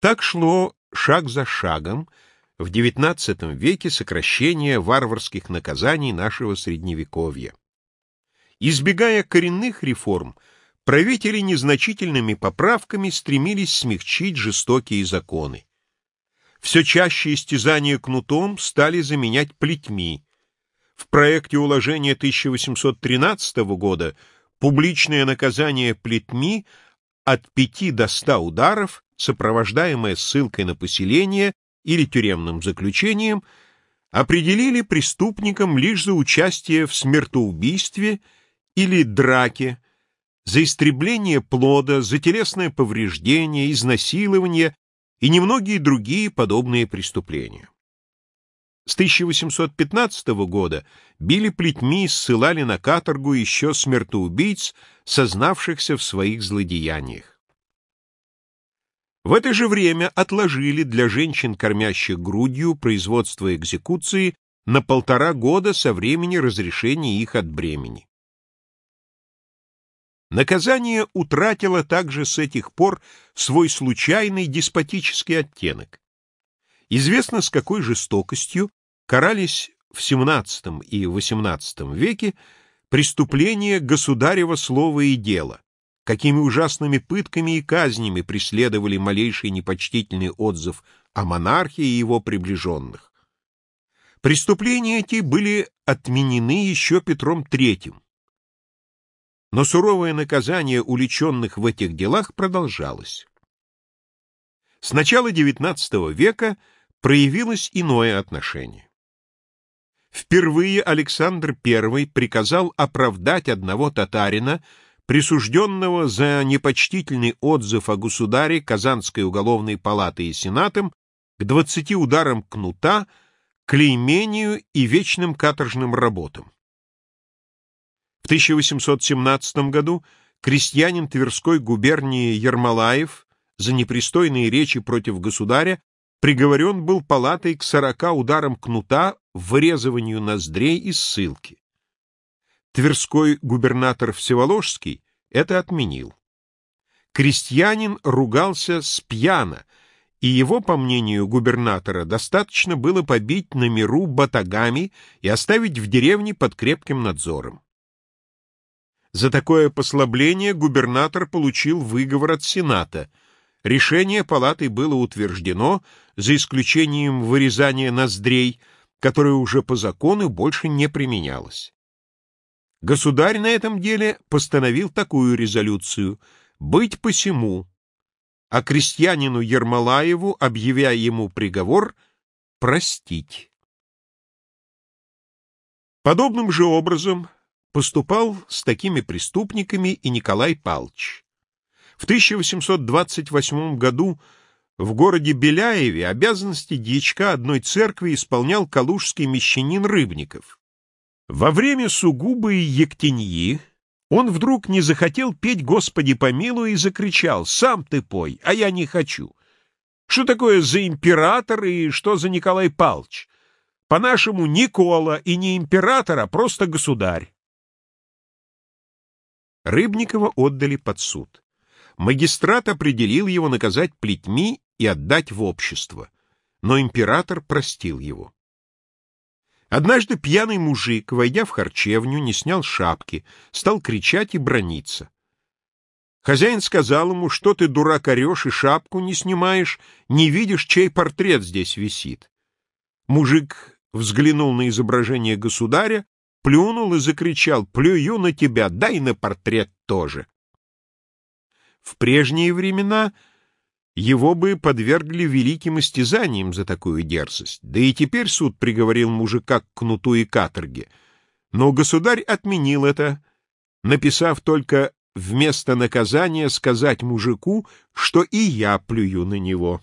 Так шло шаг за шагом в XIX веке сокращение варварских наказаний нашего Средневековья. Избегая коренных реформ, правители незначительными поправками стремились смягчить жестокие законы. Все чаще истязания кнутом стали заменять плетьми. В проекте уложения 1813 года публичное наказание плетьми от 5 до 100 ударов, сопровождаемое ссылкой на поселение или тюремным заключением, определили преступникам лишь за участие в смертоубийстве или драке, за истребление плода, за телесное повреждение, изнасилование и немногие другие подобные преступления. С 1815 года били плетьми и ссылали на каторгу еще смертоубийц, сознавшихся в своих злодеяниях. В это же время отложили для женщин, кормящих грудью, производство экзекуции на полтора года со времени разрешения их от бремени. Наказание утратило также с этих пор свой случайный деспотический оттенок. Известно, с какой жестокостью карались в XVII и XVIII веке преступления государева слова и дела, какими ужасными пытками и казнями преследовали малейший непочтительный отзыв о монархии и его приближенных. Преступления эти были отменены еще Петром III, но суровое наказание уличенных в этих делах продолжалось. С начала XIX века проявилось иное отношение. Впервые Александр I приказал оправдать одного татарина, присужденного за непочтительный отзыв о государе Казанской уголовной палаты и сенатом к двадцати ударам кнута, клеймению и вечным каторжным работам. В 1817 году крестьянин Тверской губернии Ермолаев за непристойные речи против государя приговорен был палатой к сорока ударам кнута, вырезыванию ноздрей и ссылки. Тверской губернатор Всеволожский это отменил. Крестьянин ругался с пьяна, и его, по мнению губернатора, достаточно было побить на миру батагами и оставить в деревне под крепким надзором. За такое послабление губернатор получил выговор от Сената. Решение палаты было утверждено, за исключением вырезания ноздрей, которое уже по закону больше не применялось. Государь на этом деле постановил такую резолюцию «быть посему», а крестьянину Ермолаеву, объявя ему приговор, простить. Подобным же образом поступал с такими преступниками и Николай Палч. В 1828 году в городе Беляеве обязанности дьячка одной церкви исполнял калужский мещанин Рыбников. Во время сугубой ектеньи он вдруг не захотел петь «Господи помилуй» и закричал «Сам ты пой, а я не хочу». Что такое за император и что за Николай Палч? По-нашему, Никола и не император, а просто государь. Рыбникова отдали под суд. Магистрат определил его наказать плетьми и отдать в общество, но император простил его. Однажды пьяный мужик, войдя в харчевню, не снял шапки, стал кричать и брониться. Хозяин сказал ему, что ты, дурак, орешь и шапку не снимаешь, не видишь, чей портрет здесь висит. Мужик взглянул на изображение государя, плюнул и закричал «Плюю на тебя, дай на портрет тоже». В прежние времена его бы подвергли великим истязаниям за такую дерзость, да и теперь суд приговорил мужика к кнуту и каторге. Но государь отменил это, написав только вместо наказания сказать мужику, что и я плюю на него.